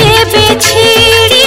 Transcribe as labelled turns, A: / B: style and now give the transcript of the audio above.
A: যে বিছিড়ি